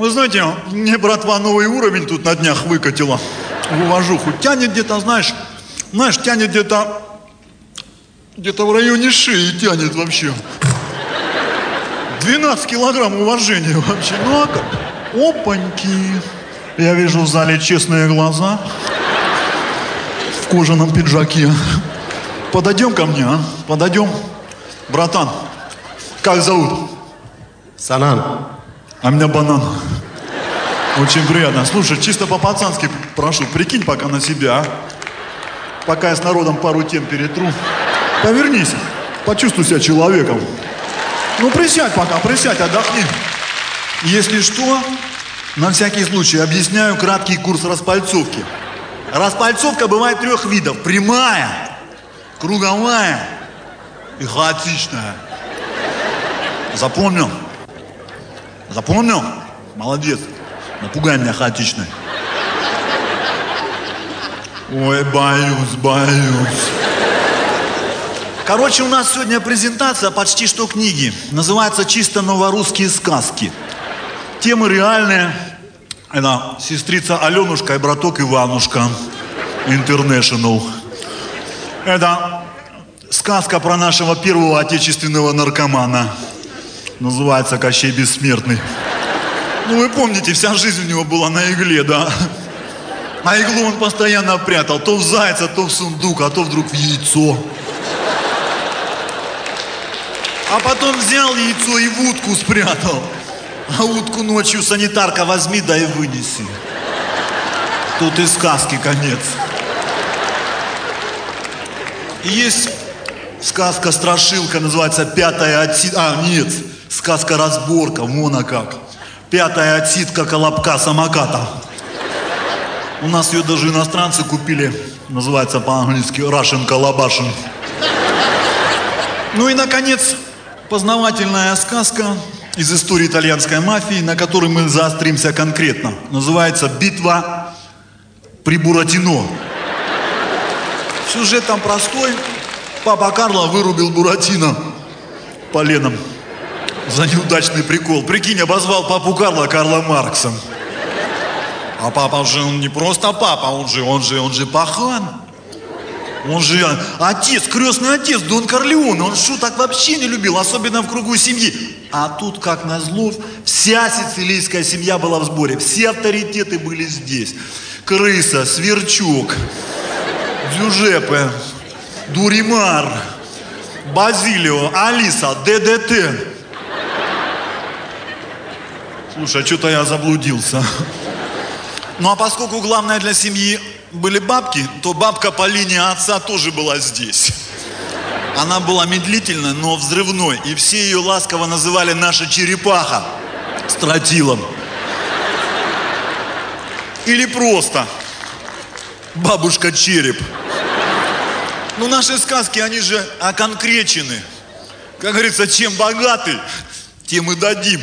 Вы знаете, мне братва новый уровень тут на днях выкатила. В уважуху. Тянет где-то, знаешь, знаешь, тянет где-то, где-то в районе шеи тянет вообще. 12 килограмм уважения вообще. Ну а как? Опаньки. Я вижу в зале честные глаза. В кожаном пиджаке. Подойдем ко мне, а? Подойдем. Братан, как зовут? Санан. А меня банан. Очень приятно. Слушай, чисто по-пацански прошу, прикинь пока на себя, а? Пока я с народом пару тем перетру. Повернись, почувствуй себя человеком. Ну, присядь пока, присядь, отдохни. Если что, на всякий случай объясняю краткий курс распальцовки. Распальцовка бывает трех видов. Прямая, круговая и хаотичная. Запомнил? Запомнил? Молодец. Напугай меня хаотичной. Ой, боюсь, боюсь. Короче, у нас сегодня презентация почти что книги. Называется «Чисто новорусские сказки». Темы реальные. Это сестрица Аленушка и браток Иванушка. Интернешнл. Это сказка про нашего первого отечественного наркомана. Называется «Кощей Бессмертный». Ну, вы помните, вся жизнь у него была на игле, да? А иглу он постоянно прятал. То в зайца, то в сундук, а то вдруг в яйцо. А потом взял яйцо и в утку спрятал. А утку ночью санитарка возьми, да и вынеси. Тут и сказки конец. И есть сказка-страшилка, называется «Пятая отсидка». А, нет, сказка-разборка, вон как. «Пятая отсидка колобка самоката». У нас ее даже иностранцы купили. Называется по-английски Russian Колобашин. Ну и, наконец, познавательная сказка из истории итальянской мафии, на которой мы заостримся конкретно. Называется «Битва при Буратино». Сюжет там простой. Папа Карло вырубил Буратино поленом за неудачный прикол. Прикинь, обозвал папу Карла Карла Марксом. А папа же, он не просто папа, он же, он же, он же пахан. Он же отец, крестный отец Дон Корлеон. Он шуток вообще не любил, особенно в кругу семьи. А тут, как назло, вся сицилийская семья была в сборе. Все авторитеты были здесь. Крыса, Сверчок, Дзюжепе, Дуримар, Базилио, Алиса, ДДТ. Слушай, а что-то я заблудился. Ну а поскольку главное для семьи были бабки, то бабка по линии отца тоже была здесь. Она была медлительной, но взрывной, и все ее ласково называли наша черепаха с тротилом. Или просто бабушка череп. Ну, наши сказки, они же оконкречены. Как говорится, чем богаты, тем и дадим.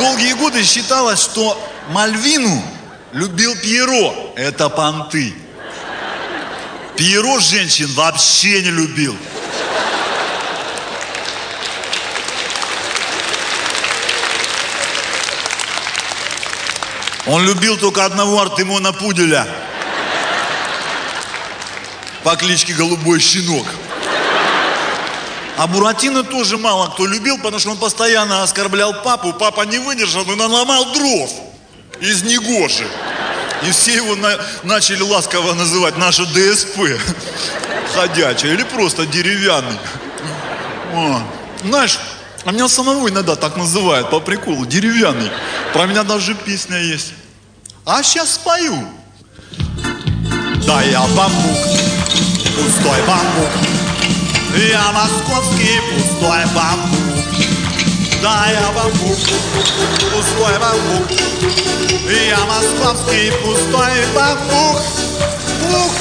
Долгие годы считалось, что Мальвину любил Пьеро. Это понты. Пьеро женщин вообще не любил. Он любил только одного Артемона Пуделя по кличке Голубой Щенок. А Буратино тоже мало кто любил, потому что он постоянно оскорблял папу. Папа не выдержал и наломал дров из Негоши. И все его на, начали ласково называть наша ДСП. Ходячая или просто деревянный. О, знаешь, а меня самого иногда так называют по приколу, деревянный. Про меня даже песня есть. А сейчас спою. Да я бамбук, пустой бамбук. Я московский пустой бамбук. Да, я бамбук, пустой бамбук. Я московский пустой бамбук. Ух!